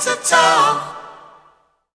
to talk.